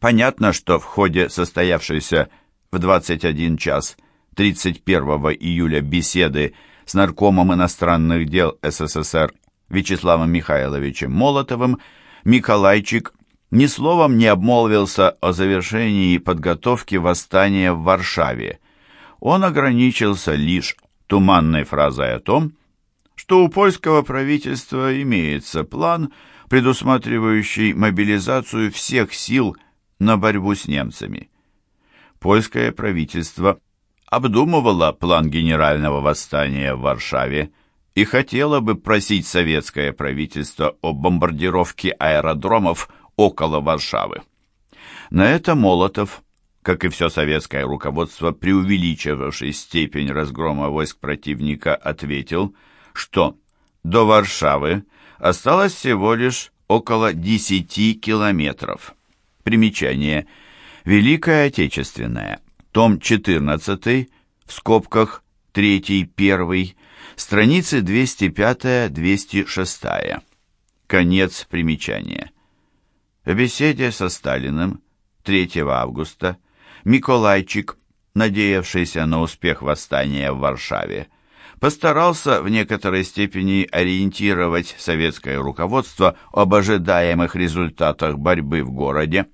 Понятно, что в ходе состоявшейся в 21 час 31 июля беседы с наркомом иностранных дел СССР Вячеславом Михайловичем Молотовым Миколайчик ни словом не обмолвился о завершении подготовки восстания в Варшаве. Он ограничился лишь туманной фразой о том, что у польского правительства имеется план, предусматривающий мобилизацию всех сил на борьбу с немцами. Польское правительство обдумывало план генерального восстания в Варшаве и хотело бы просить советское правительство о бомбардировке аэродромов около Варшавы. На это Молотов, как и все советское руководство, преувеличивавший степень разгрома войск противника, ответил, что до Варшавы осталось всего лишь около 10 километров. Примечание. Великая Отечественная. Том 14, в скобках 3, 1, страницы 205-206. Конец примечания. В беседе со Сталиным 3 августа Миколайчик, надеявшийся на успех восстания в Варшаве, постарался в некоторой степени ориентировать советское руководство об ожидаемых результатах борьбы в городе.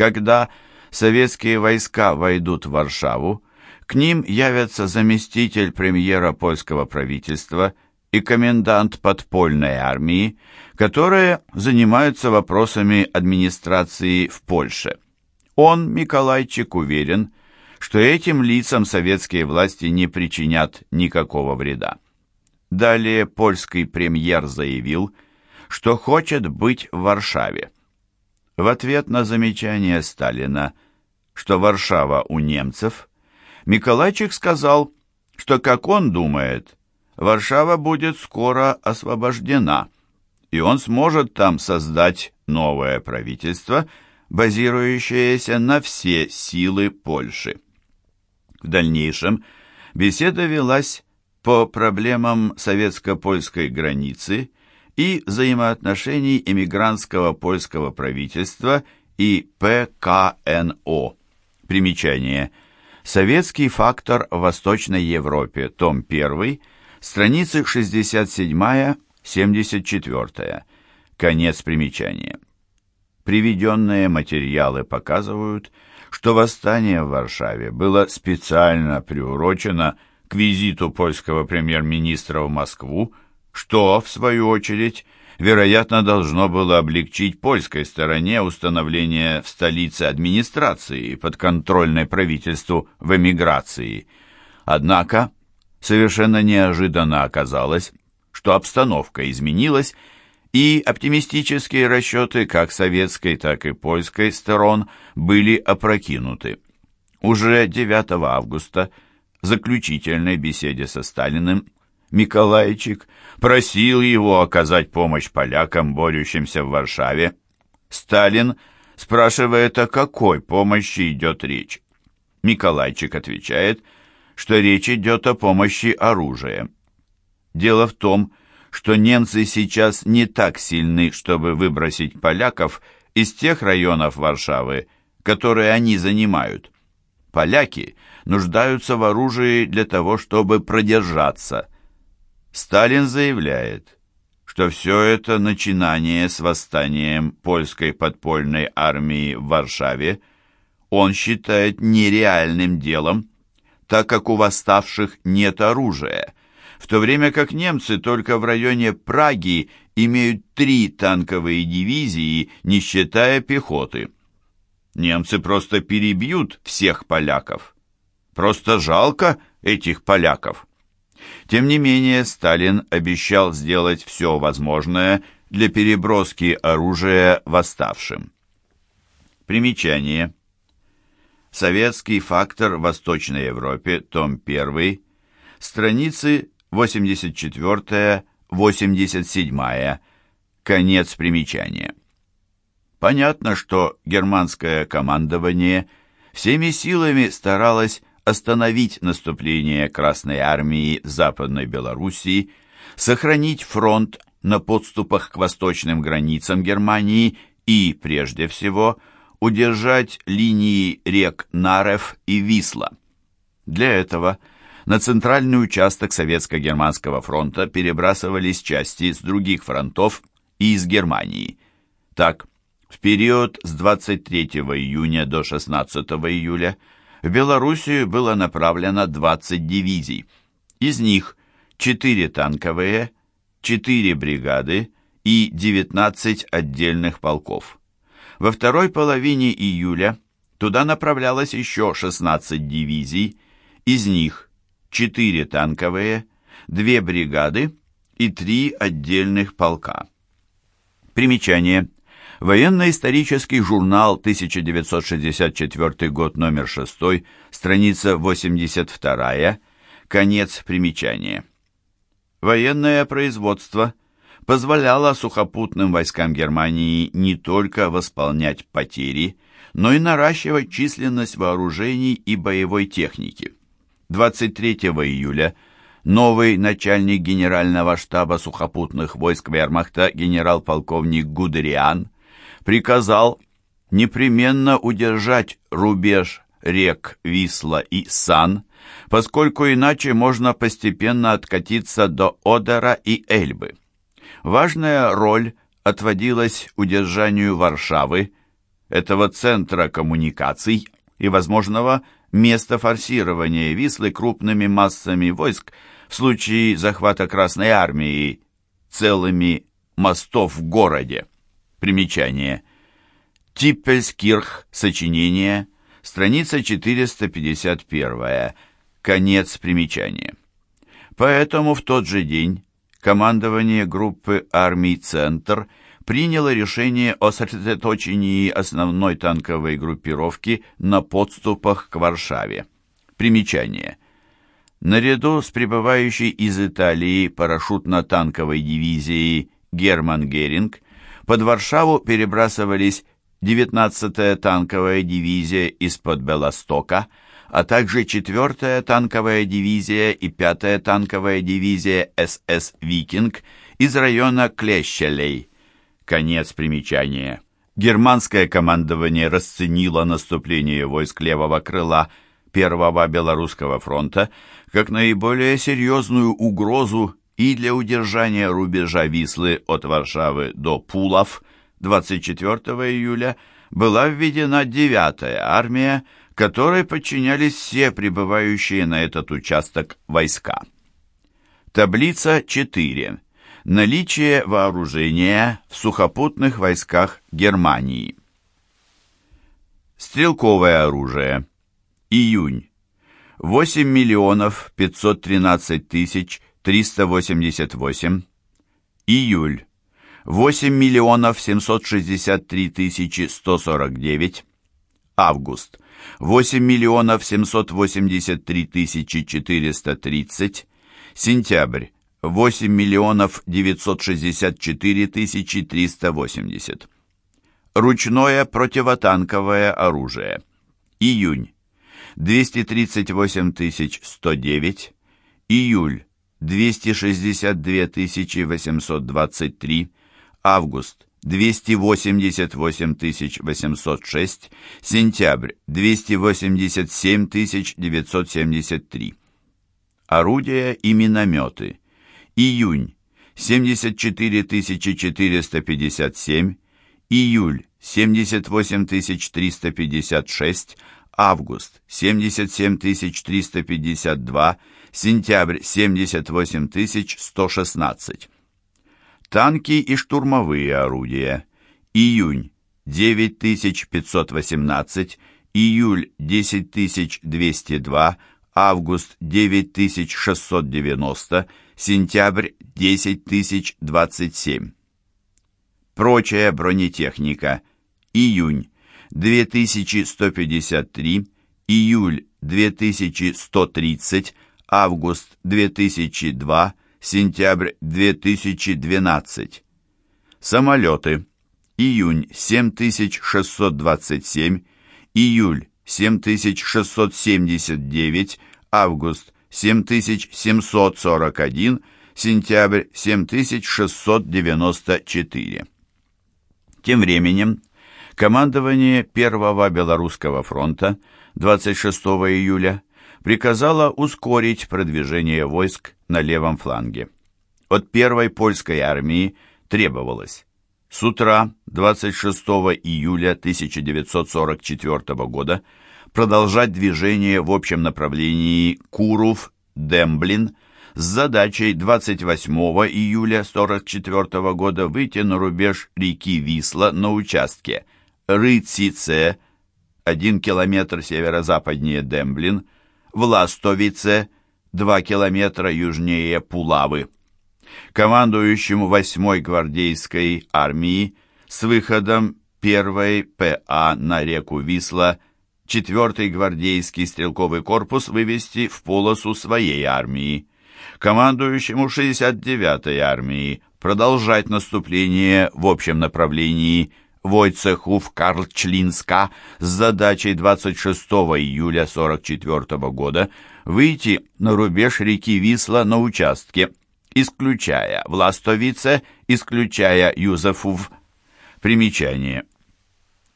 Когда советские войска войдут в Варшаву, к ним явятся заместитель премьера польского правительства и комендант подпольной армии, которые занимаются вопросами администрации в Польше. Он, Миколайчик, уверен, что этим лицам советские власти не причинят никакого вреда. Далее польский премьер заявил, что хочет быть в Варшаве. В ответ на замечание Сталина, что Варшава у немцев, Миколайчик сказал, что, как он думает, Варшава будет скоро освобождена, и он сможет там создать новое правительство, базирующееся на все силы Польши. В дальнейшем беседа велась по проблемам советско-польской границы и взаимоотношений эмигрантского польского правительства и ПКНО. Примечание. Советский фактор в Восточной Европе. Том 1. Страницы 67-74. Конец примечания. Приведенные материалы показывают, что восстание в Варшаве было специально приурочено к визиту польского премьер-министра в Москву, что, в свою очередь, вероятно, должно было облегчить польской стороне установление в столице администрации, подконтрольной правительству в эмиграции. Однако, совершенно неожиданно оказалось, что обстановка изменилась, и оптимистические расчеты как советской, так и польской сторон были опрокинуты. Уже 9 августа в заключительной беседе со Сталиным Миколайчик просил его оказать помощь полякам, борющимся в Варшаве. Сталин спрашивает, о какой помощи идет речь. Миколайчик отвечает, что речь идет о помощи оружием. Дело в том, что немцы сейчас не так сильны, чтобы выбросить поляков из тех районов Варшавы, которые они занимают. Поляки нуждаются в оружии для того, чтобы продержаться. Сталин заявляет, что все это начинание с восстанием польской подпольной армии в Варшаве он считает нереальным делом, так как у восставших нет оружия – в то время как немцы только в районе Праги имеют три танковые дивизии, не считая пехоты. Немцы просто перебьют всех поляков. Просто жалко этих поляков. Тем не менее, Сталин обещал сделать все возможное для переброски оружия восставшим. Примечание. Советский фактор в Восточной Европе, том 1, страницы 84-87. Конец примечания. Понятно, что германское командование всеми силами старалось остановить наступление Красной Армии в Западной Белоруссии, сохранить фронт на подступах к восточным границам Германии и, прежде всего, удержать линии рек Нарев и Висла. Для этого на центральный участок Советско-Германского фронта перебрасывались части с других фронтов и из Германии. Так, в период с 23 июня до 16 июля в Белоруссию было направлено 20 дивизий. Из них 4 танковые, 4 бригады и 19 отдельных полков. Во второй половине июля туда направлялось еще 16 дивизий, из них 4 танковые, 2 бригады и 3 отдельных полка. Примечание. Военно-исторический журнал 1964 год, номер 6, страница 82, конец примечания. Военное производство позволяло сухопутным войскам Германии не только восполнять потери, но и наращивать численность вооружений и боевой техники. 23 июля новый начальник генерального штаба сухопутных войск вермахта генерал-полковник Гудериан приказал непременно удержать рубеж рек Висла и Сан, поскольку иначе можно постепенно откатиться до Одера и Эльбы. Важная роль отводилась удержанию Варшавы, этого центра коммуникаций и возможного места форсирования Вислы крупными массами войск в случае захвата Красной Армии целыми мостов в городе. Примечание. Типпельскирх. Сочинение. Страница 451. Конец примечания. Поэтому в тот же день командование группы армий «Центр» приняло решение о сосредоточении основной танковой группировки на подступах к Варшаве. Примечание. Наряду с прибывающей из Италии парашютно-танковой дивизией Герман Геринг под Варшаву перебрасывались 19-я танковая дивизия из-под Белостока, а также 4-я танковая дивизия и 5-я танковая дивизия СС «Викинг» из района Клещелей. Конец примечания. Германское командование расценило наступление войск левого крыла Первого Белорусского фронта как наиболее серьезную угрозу и для удержания рубежа Вислы от Варшавы до Пулов 24 июля была введена 9-я армия, которой подчинялись все прибывающие на этот участок войска. Таблица 4. Наличие вооружения в сухопутных войсках Германии. Стрелковое оружие. Июнь. 8 миллионов 513 тысяч 388. Июль. 8 миллионов 763 тысячи 149. Август. 8 миллионов 783 тысячи 430. Сентябрь. 8 миллионов 964 тысячи 380. Ручное противотанковое оружие. Июнь. 238 тысяч 109. Июль. 262 тысячи 823, август 288 тысяч 806, сентябрь 287 тысяч 973. Орудия и минометы. Июнь 74 тысячи 457, июль 78 тысяч 356, август 77 тысяч 352, сентябрь 78 116. Танки и штурмовые орудия. Июнь 9518, июль 10202, август 9690, сентябрь 10027. Прочая бронетехника. Июнь 2153, июль 2130, август 2002, сентябрь 2012. Самолеты. Июнь 7627, июль 7679, август 7741, сентябрь 7694. Тем временем Командование Первого Белорусского фронта 26 июля приказало ускорить продвижение войск на левом фланге. От первой польской армии требовалось с утра 26 июля 1944 года продолжать движение в общем направлении Куров-Демблин с задачей 28 июля 1944 года выйти на рубеж реки Висла на участке Рыцице, 1 километр северо-западнее Демблин, Властовице, 2 километра южнее Пулавы. Командующему 8-й гвардейской армии с выходом 1-й ПА на реку Висла 4-й гвардейский стрелковый корпус вывести в полосу своей армии, командующему 69-й армией продолжать наступление в общем направлении Войцехув Карлчлинска с задачей 26 июля 44 года выйти на рубеж реки Висла на участке исключая Властовице, исключая Юзефув. Примечание.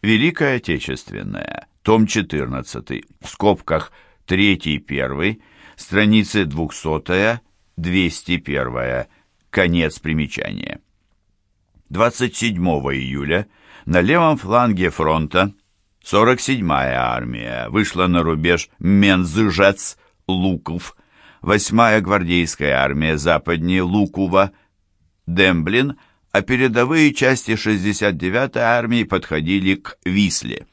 Великая Отечественная, том 14, в скобках 3-1, страницы 200-201, конец примечания. 27 июля на левом фланге фронта 47-я армия вышла на рубеж Мензжец-Луков, 8-я гвардейская армия западнее Лукува, Демблин, а передовые части 69-й армии подходили к Висле.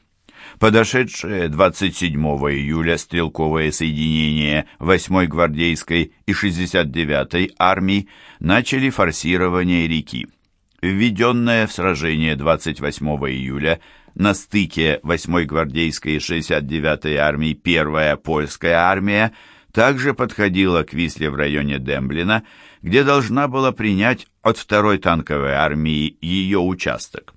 Подошедшие 27 июля стрелковые соединения 8-й гвардейской и 69-й армии начали форсирование реки. Введенное в сражение 28 июля на стыке 8-й гвардейской и 69-й армии 1-я польская армия также подходила к Висле в районе Демблина, где должна была принять от второй танковой армии ее участок.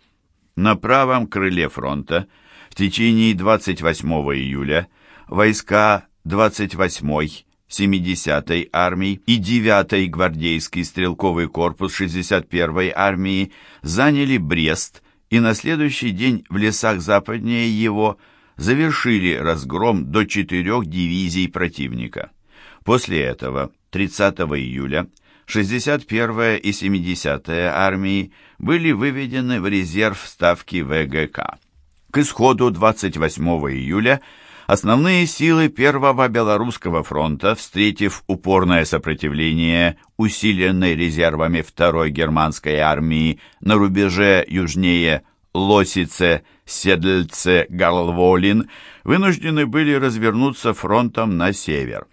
На правом крыле фронта в течение 28 июля войска 28-й, 70-й армии и 9-й гвардейский стрелковый корпус 61-й армии заняли Брест и на следующий день в лесах западнее его – завершили разгром до четырех дивизий противника. После этого, 30 июля, 61-я и 70-я армии были выведены в резерв ставки ВГК. К исходу 28 июля основные силы Первого Белорусского фронта, встретив упорное сопротивление, усиленной резервами Второй германской армии на рубеже южнее Лосице, Седльце, Галволин вынуждены были развернуться фронтом на север.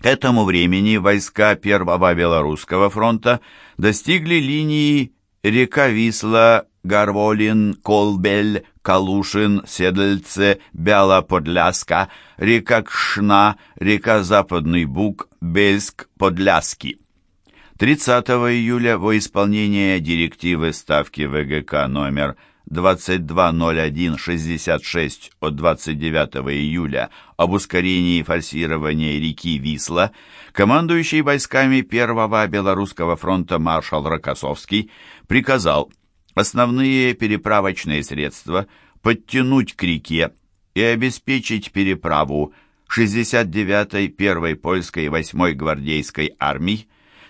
К этому времени войска Первого Белорусского фронта достигли линии река Висла, Гарволин, Колбель, Калушин, Седльце, Бяла-Подляска, река Кшна, река Западный Буг, Бельск, Подляски. 30 июля во исполнение директивы Ставки ВГК номер 220166 от 29 июля об ускорении форсирования реки Висла, командующий войсками Первого Белорусского фронта маршал Рокоссовский приказал основные переправочные средства подтянуть к реке и обеспечить переправу 69-й, 1-й польской и 8-й гвардейской армий,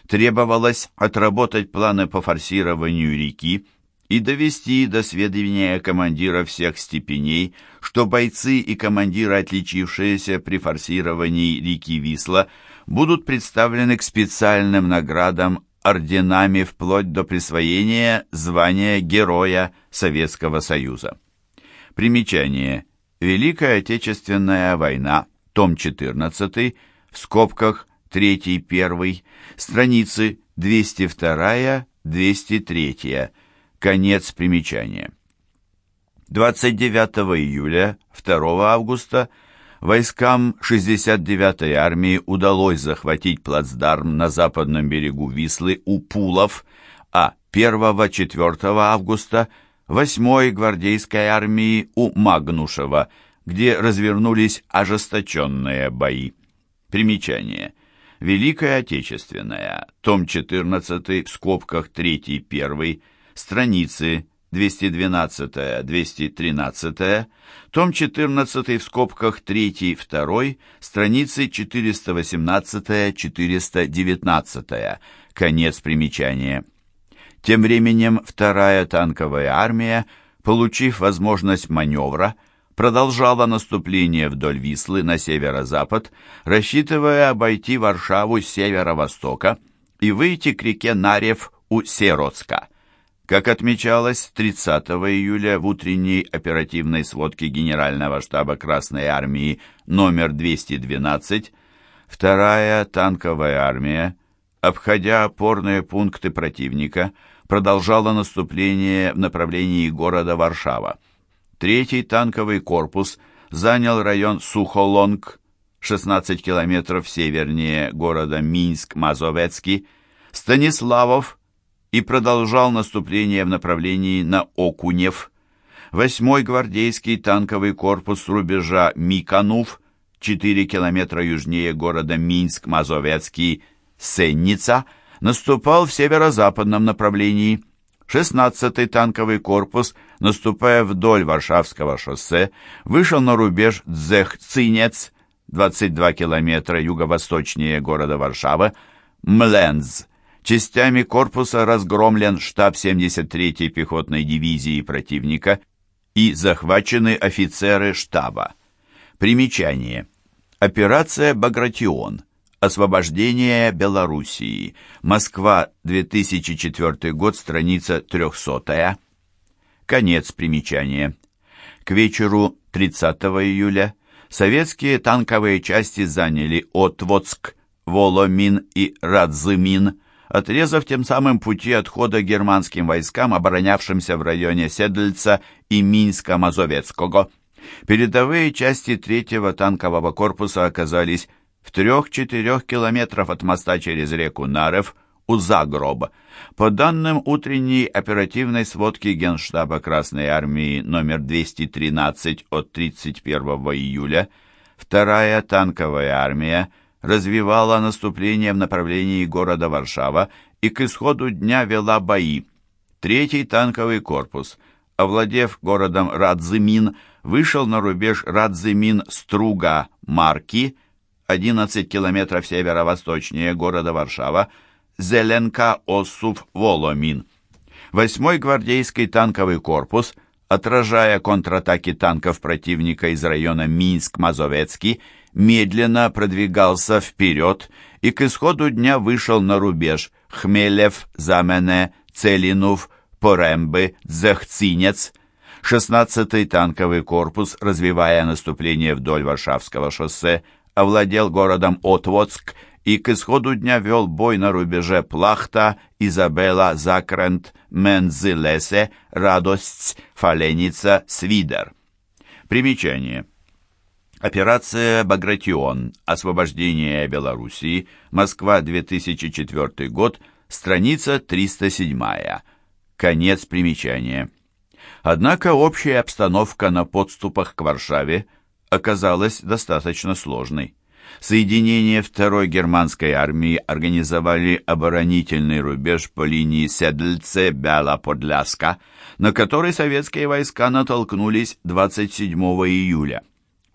требовалось отработать планы по форсированию реки и довести до сведения командира всех степеней, что бойцы и командиры, отличившиеся при форсировании реки Висла, будут представлены к специальным наградам орденами вплоть до присвоения звания Героя Советского Союза. Примечание. Великая Отечественная война, том 14, в скобках 3-1, страницы 202-203, конец примечания. 29 июля 2 августа войскам 69-й армии удалось захватить плацдарм на западном берегу Вислы у Пулов, а 1-4 августа 8-й гвардейской армии у Магнушева, где развернулись ожесточенные бои. Примечание – Великая Отечественная, том 14, в скобках 3-1, страницы 212-213, том 14 в скобках 3-2, страницы 418-419, конец примечания. Тем временем вторая танковая армия, получив возможность маневра, продолжала наступление вдоль Вислы на северо-запад, рассчитывая обойти Варшаву с северо-востока и выйти к реке Нарев у Сероцка. Как отмечалось 30 июля в утренней оперативной сводке Генерального штаба Красной Армии номер 212, вторая танковая армия, обходя опорные пункты противника, продолжала наступление в направлении города Варшава. Третий танковый корпус занял район Сухолонг, 16 километров севернее города Минск-Мазовецкий, Станиславов и продолжал наступление в направлении на Окунев. Восьмой гвардейский танковый корпус с рубежа Миканув, 4 километра южнее города Минск-Мазовецкий, Сенница, наступал в северо-западном направлении. 16-й танковый корпус, наступая вдоль Варшавского шоссе, вышел на рубеж Дзехцинец, 22 километра юго-восточнее города Варшава, Мленз, Частями корпуса разгромлен штаб 73-й пехотной дивизии противника и захвачены офицеры штаба. Примечание. Операция «Багратион». Освобождение Белоруссии. Москва, 2004 год, страница 300. Конец примечания. К вечеру 30 июля советские танковые части заняли Отводск, Воломин и Радзымин, отрезав тем самым пути отхода германским войскам, оборонявшимся в районе Седльца и Минска-Мазовецкого. Передовые части третьего танкового корпуса оказались в трех-четырех километрах от моста через реку Нарев у Загроб. По данным утренней оперативной сводки Генштаба Красной Армии номер 213 от 31 июля, вторая танковая армия – развивала наступление в направлении города Варшава и к исходу дня вела бои. Третий танковый корпус, овладев городом Радзимин, вышел на рубеж Радзимин-Струга-Марки, 11 километров северо-восточнее города Варшава, Зеленка-Осув-Воломин. Восьмой гвардейский танковый корпус, отражая контратаки танков противника из района Минск-Мазовецкий, медленно продвигался вперед и к исходу дня вышел на рубеж Хмелев, Замене, Целинов, Порембы, Дзехцинец. 16-й танковый корпус, развивая наступление вдоль Варшавского шоссе, овладел городом Отводск и к исходу дня вел бой на рубеже Плахта, Изабелла, Закрент, Мензилесе, Радость, Фаленица, Свидер. Примечание. Операция «Багратион. Освобождение Белоруссии. Москва, 2004 год. Страница 307. Конец примечания. Однако общая обстановка на подступах к Варшаве оказалась достаточно сложной. Соединения второй германской армии организовали оборонительный рубеж по линии Седльце-Бяла-Подляска, на который советские войска натолкнулись 27 июля.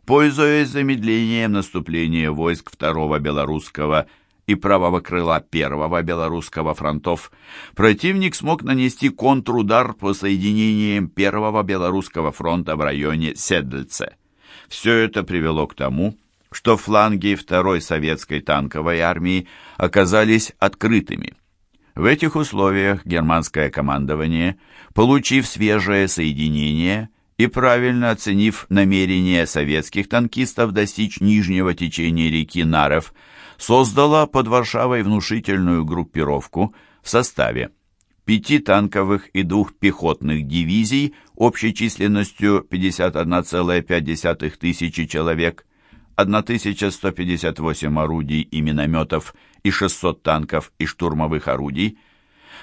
Пользуясь замедлением наступления войск Второго Белорусского и правого крыла Первого Белорусского фронтов, противник смог нанести контрудар по соединениям Первого Белорусского фронта в районе Седльце. Все это привело к тому, что фланги Второй Советской танковой армии оказались открытыми. В этих условиях германское командование, получив свежее соединение, и правильно оценив намерение советских танкистов достичь нижнего течения реки Наров, создала под Варшавой внушительную группировку в составе пяти танковых и двух пехотных дивизий общей численностью 51,5 тысячи человек, 1158 орудий и минометов и 600 танков и штурмовых орудий,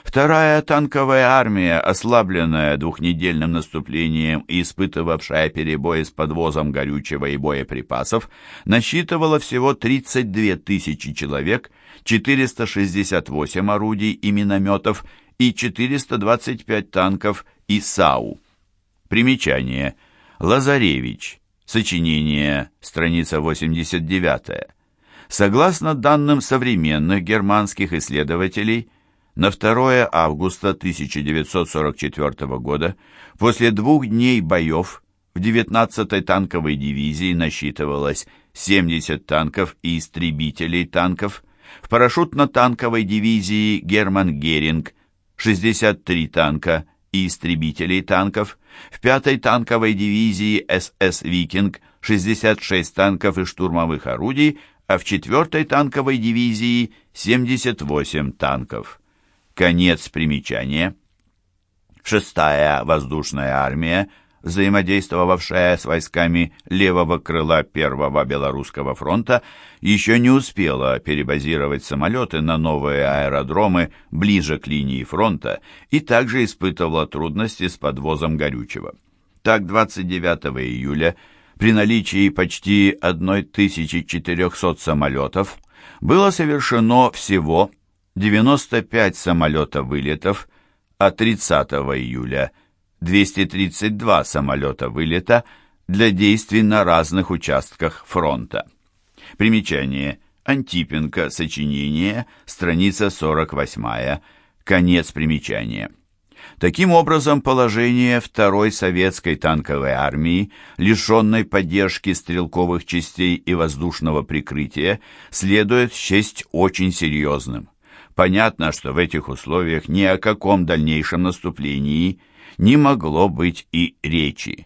Вторая танковая армия, ослабленная двухнедельным наступлением и испытывавшая перебои с подвозом горючего и боеприпасов, насчитывала всего 32 тысячи человек, 468 орудий и минометов и 425 танков и САУ. Примечание. Лазаревич. Сочинение. Страница 89. Согласно данным современных германских исследователей, на 2 августа 1944 года, после двух дней боев, в 19-й танковой дивизии насчитывалось 70 танков и истребителей танков, в парашютно-танковой дивизии Герман Геринг 63 танка и истребителей танков, в 5-й танковой дивизии СС «Викинг» 66 танков и штурмовых орудий, а в 4-й танковой дивизии 78 танков. Конец примечания. Шестая воздушная армия, взаимодействовавшая с войсками левого крыла Первого Белорусского фронта, еще не успела перебазировать самолеты на новые аэродромы ближе к линии фронта и также испытывала трудности с подвозом горючего. Так, 29 июля при наличии почти 1400 самолетов было совершено всего 95 самолета-вылетов, а 30 июля 232 самолета-вылета для действий на разных участках фронта. Примечание. Антипенко. Сочинение. Страница 48. Конец примечания. Таким образом, положение второй советской танковой армии, лишенной поддержки стрелковых частей и воздушного прикрытия, следует счесть очень серьезным. Понятно, что в этих условиях ни о каком дальнейшем наступлении не могло быть и речи.